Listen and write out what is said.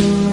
you.